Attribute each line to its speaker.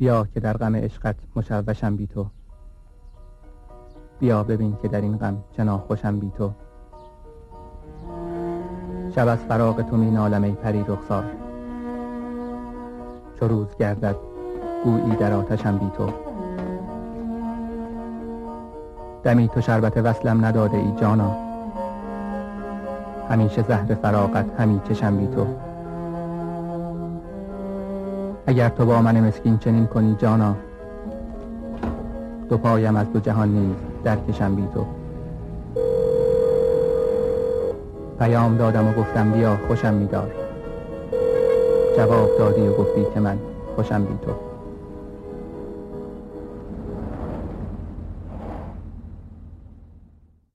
Speaker 1: بیا که در غم عشقت مشوشم بی تو. بیا ببین که در این غم چه خوشم بی تو. شب از فراق تو می نالم ای پری رخسار. چو روز گردد گویی در آتشم بی تو. دمی تو شربت وصلم نداده ای جانا. همیشه زهر فراقت همی چشم بی تو. اگر تو با من مسکین چنین کنی جانا دو پایم از دو جهان نیز در کشم بی تو. پیام دادم و گفتم بیا خوشم میدار. جواب دادی و گفتی که من خوشم بی تو.